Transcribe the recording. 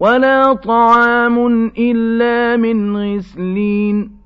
وَلَا طَعَامٌ إِلَّا مِنْ غِسْلِينٍ.